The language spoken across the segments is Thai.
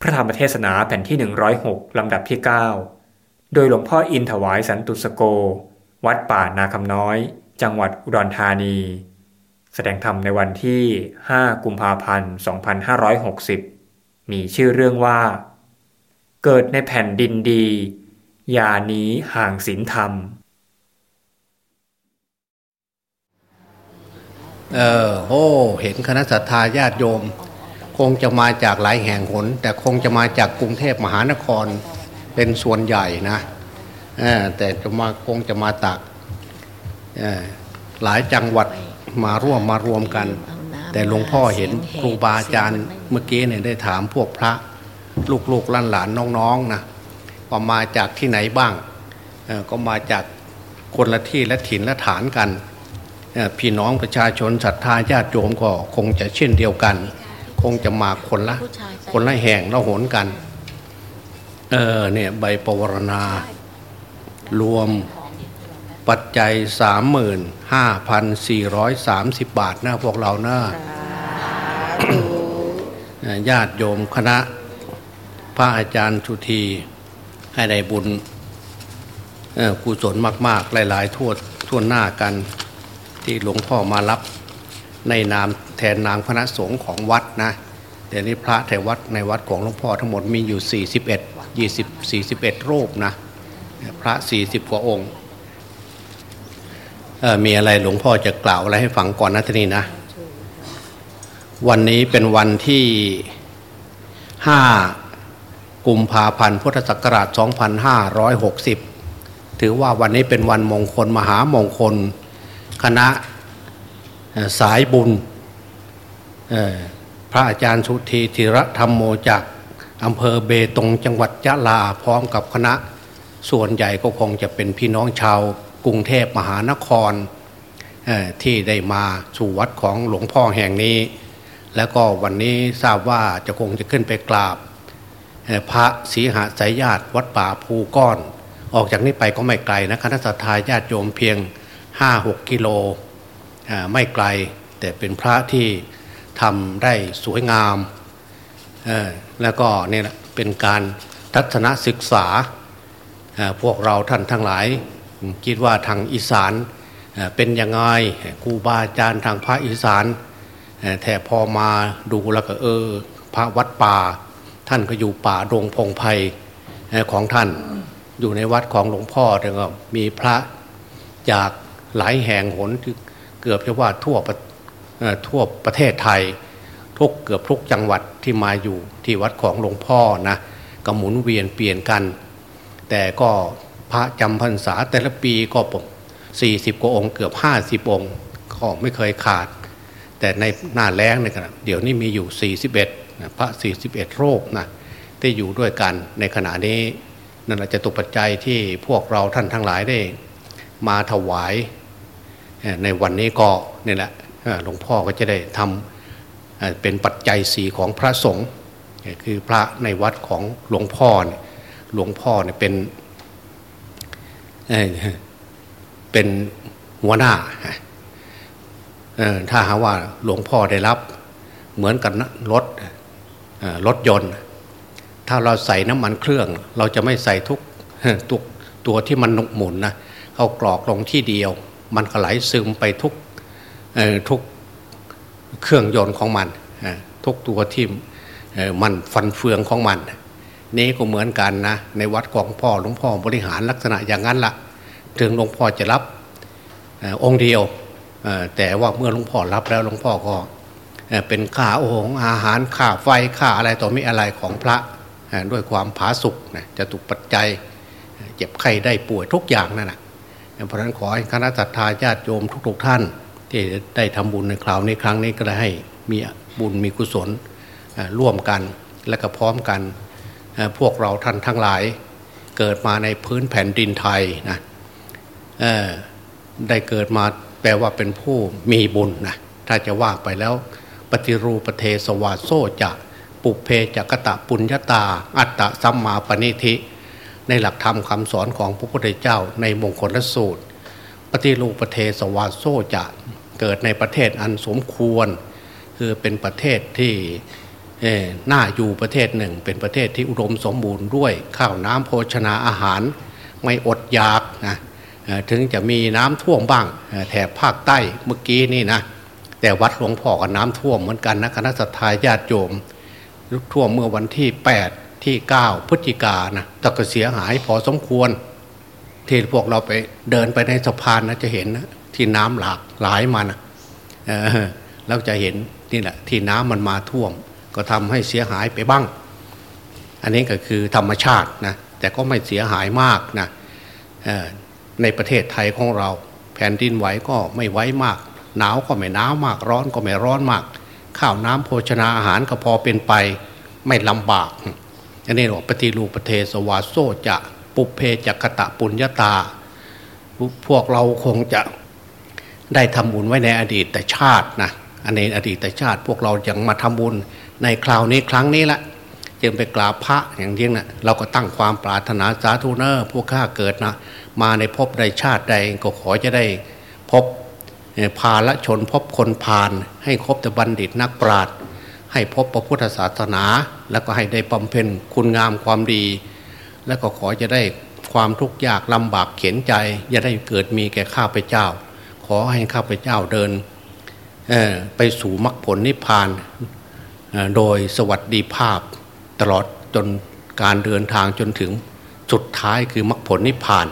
พระธรรมเทศนาแผ่นที่ 106 ลำดับที่ 9 โดยหลวงพ่ออินถวายสันตุสโก วัดป่านาคำน้อย จังหวัดอุดรธานี แสดงธรรมในวันที่ 5 กุมภาพันธ์ 2560 มีชื่อเรื่องว่า เกิดในแผ่นดินดี อย่าหนีห่างศีลธรรม เออโอ้เห็นคณะสัตยาญาติโยม คงจะมาจากหลายแห่งหน แต่คงจะมาจากกรุงเทพมหานครเป็นส่วนใหญ่นะแต่จะมาคงจะมาตักหลายจังหวัดมาร่วมมารวมกัน แต่หลวงพ่อเห็นครูบาอาจารย์เมื่อกี้เนี่ยได้ถามพวกพระลูกๆหลานๆน้องๆนะว่ามาจากที่ไหนบ้างก็มาจากคนละที่และถิ่นและฐานกันพี่น้องประชาชนศรัทธาญาติโยมก็คงจะเช่นเดียวกัน คงจะมาคนละ คนละแห่งละหนกัน เออเนี่ยใบปวารณารวมปัจจัยสามหมื่นห้าพันสี่ร้อยสามสิบบาทนะพวกเรานะญาติโยมคณะ พระอาจารย์ชุที ให้ได้บุญกุศลมาก ๆ หลาย ๆ ทั่วทั่วหน้ากัน ที่หลวงพ่อมารับ ในนามแทนนางคณะสงฆ์ของวัดนะเดี๋ยวนี้พระแถววัดในวัดของหลวงพ่อทั้งหมดมีอยู่ 41 20 41 รูปนะพระ 40 กว่าองค์มีอะไรหลวงพ่อจะกล่าวอะไรให้ฟังก่อนนะทีนี้นะ วันนี้เป็นวันที่ 5 กุมภาพันธ์พุทธศักราช 2560 ถือว่าวันนี้เป็นวันมงคลมหามงคล คณะ สายบุญพระอาจารย์สุธีธิระธรรมโมจากอำเภอเบตงจังหวัดยะลาพร้อมกับคณะ ส่วนใหญ่ก็คงจะเป็นพี่น้องชาวกรุงเทพมหานครที่ได้มาสู่วัดของหลวงพ่อแห่งนี้ แล้วก็วันนี้ทราบว่าจะคงจะขึ้นไปกราบ พระศรีหาสายญาติวัดป่าภูก้อน ออกจากนี้ไปก็ไม่ไกลนะคณะสัตยาญาติโยมเพียงห้าหกกิโล ไม่ไกลแต่เป็นพระที่ทำได้สวยงามแล้วก็เนี่ยเป็นการทัศนศึกษา พวกเราท่านทั้งหลาย คิดว่าทางอีสานเป็นยังไงครูบาอาจารย์ทางพระอีสานแต่พอมาดูแล้วก็เออ พระวัดป่า ท่านก็อยู่ป่าดงพงไพของท่านอยู่ในวัดของหลวงพ่อแต่ก็มีพระจากหลายแห่งหนเกือบจะว่าทั่วทั่วประเทศไทย ทุกเกือบทุกจังหวัดที่มาอยู่ที่วัดของหลวงพ่อนะก็หมุนเวียนเปลี่ยนกัน แต่ก็พระจำพรรษาแต่ละปีก็ผมสี่สิบกว่าองค์เกือบห้าสิบองค์ก็ไม่เคยขาด แต่ในหน้าแล้งเนี่ยเดี๋ยวนี้มีอยู่ 41พระ41โรคนะที่อยู่ด้วยกันในขณะนี้นั่นจะตุปัจจัยที่พวกเราท่านทั้งหลายได้ มาถวาย ในวันนี้ก็นี่แหละหลวงพ่อก็จะได้ทำเป็นปัจจัยสีของพระสงฆ์คือพระในวัดของหลวงพ่อหลวงพ่อเนี่ยเป็นเป็นหัวหน้าถ้าหาว่าหลวงพ่อได้รับเหมือนกับรถรถยนต์ ถ้าเราใส่น้ำมันเครื่อง เราจะไม่ใส่ทุกทุกตัวที่มันหมุนนะเขากรอกลงที่เดียว มันก็ไหลซึมไปทุกทุกเครื่องยนต์ของมัน ทุกตัวที่มันฟันเฟืองของมัน นี่ก็เหมือนกันนะ ในวัดของพ่อหลวงพ่อบริหารลักษณะอย่างนั้นละถึงหลวงพ่อจะรับองค์เดียว แต่ว่าเมื่อหลวงพ่อรับแล้วหลวงพ่อก็เป็นค่าโอ้งอาหารค่าไฟค่าอะไรต่อมีอะไรของพระด้วยความผาสุกนะจะถูกปัจจัย เจ็บไข้ได้ป่วยทุกอย่างนั่นแหะ เพราะนั้นขอให้คณะสัตยาญาติโยมทุก ๆ ท่าน ที่ได้ทำบุญในคราวนี้ครั้งนี้ก็ได้ให้มีบุญมีกุศลร่วมกันและก็พร้อมกันพวกเราท่านทั้งหลาย เกิดมาในพื้นแผ่นดินไทยนะได้เกิดมาแปลว่าเป็นผู้มีบุญนะถ้าจะว่าไปแล้ว ปฏิรูปเทสวาโซจะปุเพจักตะปุญญาตา อัตตะสัมมาปณิธิ ในหลักธรรมคำสอนของพระพุทธเจ้าในมงคลสูตร ปฏิรูประเทศวาโซจะเกิดในประเทศอันสมควร คือเป็นประเทศที่น้าอยู่ประเทศหนึ่ง เป็นประเทศที่อุดมสมบูรณ์ด้วยข้าวน้ำโภชนาอาหาร ไม่อดอยากนะถึงจะมีน้ำท่วมบ้างแถบภาคใต้เมื่อกี้นี่นะแต่วัดหลวงพ่อก็น้ำท่วมเหมือนกันนะคณะสัตยาญาติโยมท่วมเมื่อวันที่ 8 ที่ 9พฤศจิกานะแต่ก็เสียหายพอสมควร ที่พวกเราไปเดินไปในสะพานนะจะเห็นนะที่น้ำหลากหลายมานะแล้วจะเห็นนี่แหละที่น้ำมันมาท่วม ก็ทำให้เสียหายไปบ้าง อันนี้ก็คือธรรมชาตินะแต่ก็ไม่เสียหายมากนะในประเทศไทยของเรา แผ่นดินไหวก็ไม่ไหวมาก หนาวก็ไม่หนาวมากร้อนก็ไม่ร้อนมาก ข้าวน้ำโภชนาอาหารก็พอเป็นไป ไม่ลำบาก อันนี้บอกปฏิรูปประเทศวาโซจะปุเพจักตะปุญญาตา พวกเราคงจะได้ทำบุญไว้ในอดีตแต่ชาตินะอันในอดีตแต่ชาติพวกเรายังมาทำบุญในคราวนี้ครั้งนี้ละจึงไปกราบพระอย่างเดียนะเราก็ตั้งความปรารถนาสาธุเนอร์พวกข้าเกิดนะ มาในภพใดชาติใดก็ขอจะได้พบพาละชนพบคนพาลให้ครบแต่บัณฑิตนักปราชญ์ ให้พบพระพุทธศาสนา แล้วก็ให้ได้บำเพ็ญคุณงามความดี แล้วก็ขอจะได้ความทุกข์ยากลำบากเข็นใจอย่าได้เกิดมีแก่ข้าพเจ้า ขอให้ข้าพเจ้าเดินไปสู่มรรคผลนิพพานโดยสวัสดิภาพตลอดจนการเดินทางจนถึงจุดท้ายคือมรรคผลนิพพาน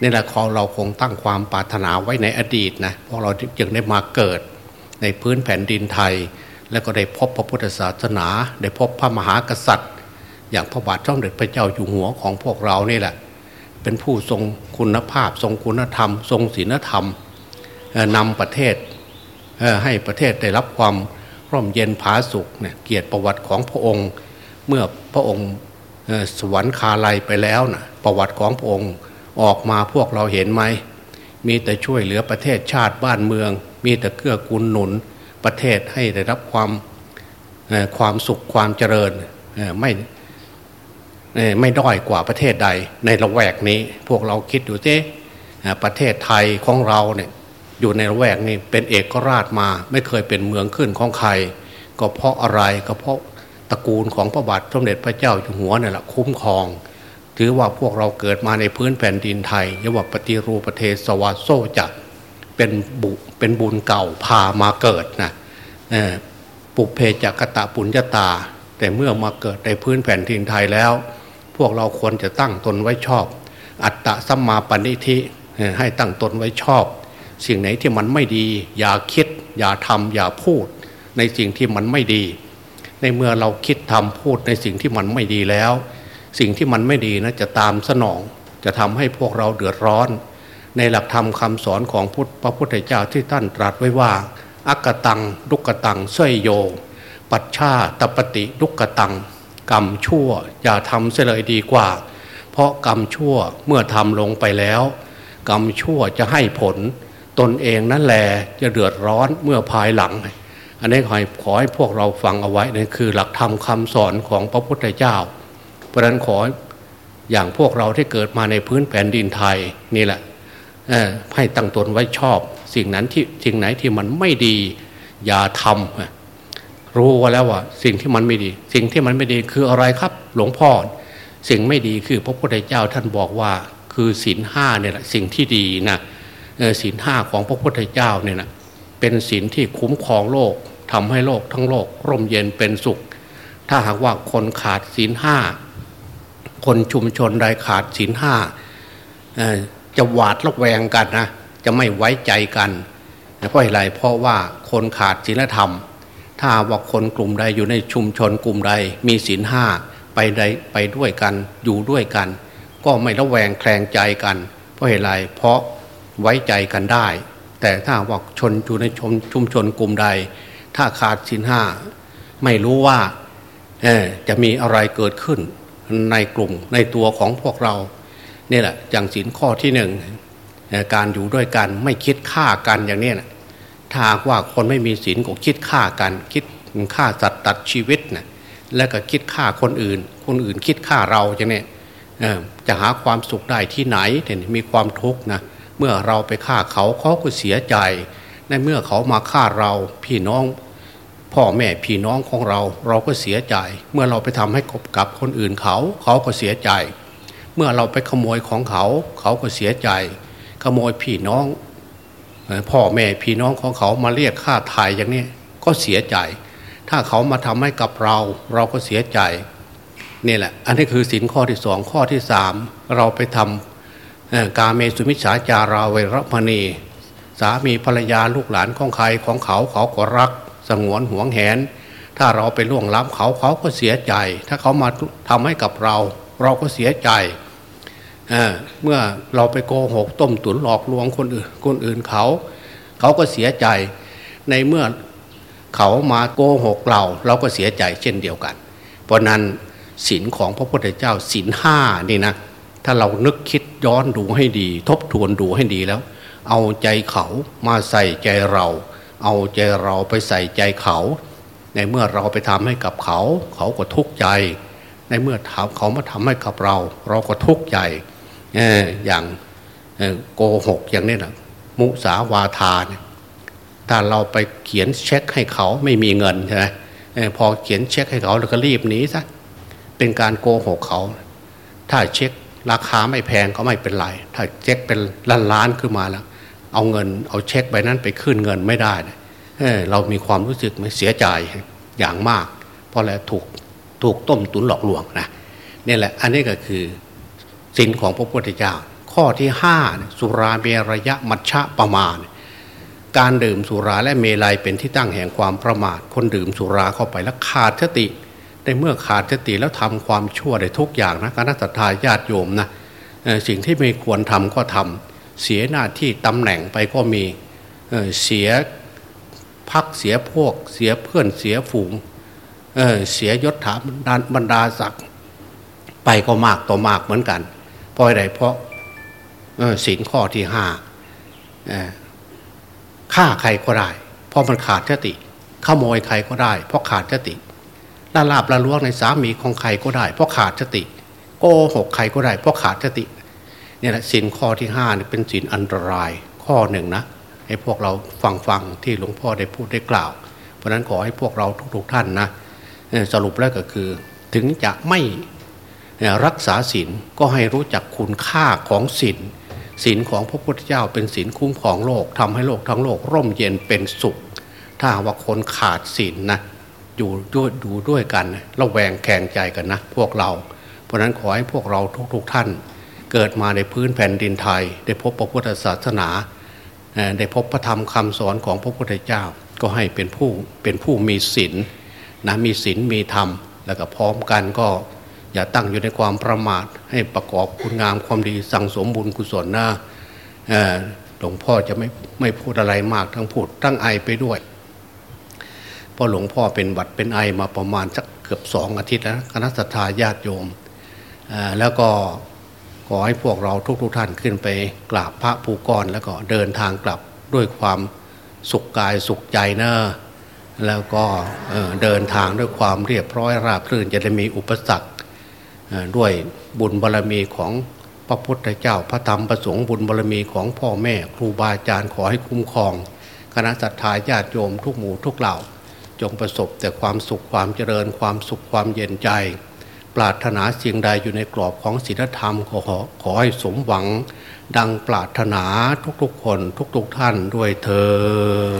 นี่แหละเราคงตั้งความปรารถนาไว้ในอดีตนะเพราะเราจึงได้มาเกิดในพื้นแผ่นดินไทย แล้วก็ได้พบพระพุทธศาสนา ได้พบพระมหากษัตริย์ อย่างพระบาทช่องเด็จพระเจ้าอยู่หัวของพวกเรานี่แหละ เป็นผู้ทรงคุณภาพ ทรงคุณธรรม ทรงศีลธรรมนำประเทศให้ประเทศได้รับความร่มเย็นผาสุกเนี่ยเกียรติประวัติของพระองค์ เมื่อพระองค์สวรรคาลัยไปแล้วนะประวัติของพระองค์ออกมาพวกเราเห็นไหม มีแต่ช่วยเหลือประเทศชาติบ้านเมือง มีแต่เกื้อกูลหนุน ประเทศให้ได้รับความความสุขความเจริญไม่ไม่ด้อยกว่าประเทศใดในละแวกนี้ พวกเราคิดดูสิประเทศไทยของเราเนี่ยอยู่ในละแวกนี้เป็นเอกราชมา ไม่เคยเป็นเมืองขึ้นของใคร ก็เพราะอะไรก็เพราะตระกูลของพระบาทสมเด็จพระเจ้าอยู่หัวนี่แหละคุ้มครอง ถือว่าพวกเราเกิดมาในพื้นแผ่นดินไทยเรียกว่าปฏิรูปประเทศสวัสโซจัก เป็นบุเป็นบุญเก่าพามาเกิดนะปุเพจักตะปุญญาตา แต่เมื่อมาเกิดในพื้นแผ่นดินไทยแล้ว พวกเราควรจะตั้งตนไว้ชอบ อัตตะสัมมาปณิธิให้ตั้งตนไว้ชอบ สิ่งไหนที่มันไม่ดี อย่าคิด อย่าทำอย่าพูด ในสิ่งที่มันไม่ดี ในเมื่อเราคิดทำพูดในสิ่งที่มันไม่ดีแล้ว สิ่งที่มันไม่ดีนะจะตามสนอง จะทำให้พวกเราเดือดร้อน ในหลักธรรมคาสอนของพุทธพระพุทธเจ้าที่ท่านตรัสไว้ว่า อักตังดุกตังเสยโย ปัจฉาตปฏิดุกตัง กรรมชั่วอย่าทำเสียเลยดีกว่า เพราะกรรมชั่วเมื่อทำลงไปแล้ว กรรมชั่วจะให้ผล ตนเองนั่นแหละจะเดือดร้อนเมื่อภายหลัง อันนี้ขอให้ขอให้พวกเราฟังเอาไว้นี่คือหลักธรรมคาสอนของพระพุทธเจ้า เพราะนั้นขออย่างพวกเราที่เกิดมาในพื้นแผ่นดินไทยนี่แหละ ให้ตั้งตนไว้ชอบ สิ่งนั้นที่สิ่งไหนที่มันไม่ดี อย่าทำรู้ว่าแล้วว่า สิ่งที่มันไม่ดี สิ่งที่มันไม่ดีคืออะไรครับ หลวงพ่อสิ่งไม่ดีคือพระพุทธเจ้าท่านบอกว่า คือศีลห้าเนี่ยแหละสิ่งที่ดีนะศีลห้าของพระพุทธเจ้าเนี่ยนะเป็นศีลที่คุ้มครองโลกทำให้โลกทั้งโลก ร่มเย็นเป็นสุข ถ้าหากว่าคนขาดศีลห้าคนชุมชนใดขาดศีลห้า จะหวาดระแวงกันนะจะไม่ไว้ใจกันเพราะอะไรเพราะว่าคนขาดศีลธรรม ถ้าว่าคนกลุ่มใดอยู่ในชุมชนกลุ่มใดมีศีลห้าไปใดไปด้วยกันอยู่ด้วยกัน ก็ไม่ระแวงแคลงใจกัน เพราะเหตุไรเพราะไว้ใจกันได้ แต่ถ้าว่าชนอยู่ในชุมชนกลุ่มใด ถ้าขาดสินห้าไม่รู้ว่าจะมีอะไรเกิดขึ้นในกลุ่มในตัวของพวกเรา นี่แหละอย่างสินข้อที่หนึ่งการอยู่ด้วยกันไม่คิดฆ่ากันอย่างนี้นะถ้าว่าคนไม่มีศีลก็คิดฆ่ากัน คิดฆ่าสัตว์ตัดชีวิตนะแล้วก็คิดฆ่าคนอื่น คนอื่นคิดฆ่าเราอย่างนี้จะหาความสุขได้ที่ไหนเห็นมีความทุกข์นะเมื่อเราไปฆ่าเขาเขาก็เสียใจ ในเมื่อเขามาฆ่าเราพี่น้อง พ่อแม่พี่น้องของเรา เราก็เสียใจ เมื่อเราไปทำให้กับคนอื่นเขา เขาก็เสียใจ เมื่อเราไปขโมยของเขา เขาก็เสียใจ ขโมยพี่น้องพ่อแม่พี่น้องของเขามาเรียกค่าไถ่อย่างนี้ก็เสียใจ ถ้าเขามาทำให้กับเรา เราก็เสียใจนี่แหละ อันนี้คือสินข้อที่สองข้อที่สามเราไปทำกาเมสุมิชาจาราเวรมณี สามีภรรยาลูกหลานของใครของเขาเขาก็รัก สงวนห่วงแหน ถ้าเราไปล่วงล้ำเขาเขาก็เสียใจ ถ้าเขามาทำให้กับเรา เราก็เสียใจ เเมื่อเราไปโกหกต้มตุ๋นหลอกลวงคนอื่นคนอื่นเขา เขาก็เสียใจในเมื่อเขามาโกหกเรา เราก็เสียใจเช่นเดียวกัน เพราะนั้นศีลของพระพุทธเจ้าศีลห้านี่นะถ้าเรานึกคิดย้อนดูให้ดี ทบทวนดูให้ดีแล้ว เอาใจเขามาใส่ใจเรา เอาใจเราไปใส่ใจเขา ในเมื่อเราไปทำให้กับเขา เขาก็ทุกข์ใจ ในเมื่อเขามาทำให้กับเรา เราก็ทุกข์ใจ อย่างโกหกอย่างนี้นะมุสาวาทาเนี่ยถ้าเราไปเขียนเช็คให้เขาไม่มีเงินใช่ไหมพอเขียนเช็คให้เขาแล้วก็รีบหนีซะเป็นการโกหกเขา ถ้าเช็คราคาไม่แพงก็ไม่เป็นไร ถ้าเช็คเป็นล้านล้านขึ้นมาแล้ว เอาเงินเอาเช็คใบนั้นไปขึ้นเงินไม่ได้เเรามีความรู้สึกเสียใจอย่างมาก เพราะอะไรถูกถูกต้มตุนหลอกลวงนะนี่แหละอันนี้ก็คือ สินของพระพุทธเจ้า ข้อที่ห้าสุราเมรยะมัชฌะประมาณ การดื่มสุราและเมลัยเป็นที่ตั้งแห่งความประมาท คนดื่มสุราเข้าไปแล้วขาดสติในเมื่อขาดสติแล้วทำความชั่วได้ทุกอย่างนะคณะสัตยาญาติโยมนะสิ่งที่ไม่ควรทำก็ทำเสียหน้าที่ตำแหน่งไปก็มีเสียพักเสียพวก เสียเพื่อนเสียฝูงเเสียยศถาบรรดาศักดิ์ไปก็มากต่อมากเหมือนกัน เพราะอะไรเพราะสินข้อที่ห้าฆ่าใครก็ได้ เพราะมันขาดสติขโมยใครก็ได้ เพราะขาดสติละลาบละล้วงในสามีของใครก็ได้ เพราะขาดสติโกหกใครก็ได้ เพราะขาดสติเนี่ยแหละสินข้อที่ห้าเนี่ยเป็นสินอันตรายข้อหนึ่งนะให้พวกเราฟังฟังที่หลวงพ่อได้พูดได้กล่าว เพราะนั้นขอให้พวกเราทุกๆท่านนะสรุปแล้วก็คือถึงจะไม่ รักษาศีลก็ให้รู้จักคุณค่าของศีลศีลของพระพุทธเจ้าเป็นศีลคุ้มครองโลกทำให้โลกทั้งโลกร่มเย็นเป็นสุข ถ้าว่าคนขาดศีลนะอยู่ด้วยดูด้วยกันระแวงแข่งใจกันนะพวกเรา เพราะนั้นขอให้พวกเราทุกๆทท่าน เกิดมาในพื้นแผ่นดินไทย ได้พบพระพุทธศาสนาได้พบพระธรรมคำสอนของพระพุทธเจ้า ก็ให้เป็นผู้เป็นผู้มีศีลนะมีศีลมีธรรมแล้วก็พร้อมกันก็ อย่าตั้งอยู่ในความประมาท ให้ประกอบคุณงามความดีสั่งสมบุญกุศลนะหลวงพ่อจะไม่ไม่พูดอะไรมากทั้งพูดตั้งไอไปด้วยพราะหลวงพ่อเป็นบัดเป็นไอมาประมาณสักเกือบสองอาทิตย์แล้วคณะสัตยาญาติโยมแล้วก็ขอให้พวกเราทุกๆทท่านขึ้นไปกราบพระภูกรแล้วก็เดินทางกลับด้วยความสุขกายสุขใจนะแล้วก็เดินทางด้วยความเรียบร้อยราบรื่นจะได้มีอุปสรรค ด้วยบุญบารรมีของพระพุทธเจ้าพระธรรมประสงค์บุญบารรมีของพ่อแม่ครูบาอาจารย์ขอให้คุ้มครอง คณะสัตยาญาติโยมทุกหมู่ทุกเหล่า จงประสบแต่ความสุขความเจริญความสุขความเย็นใจ ปรารถนาสิ่งใดอยู่ในกรอบของศีลธรรมขอขอให้สมหวัง ดังปรารถนาทุกๆคนทุกๆท่านด้วยเธอ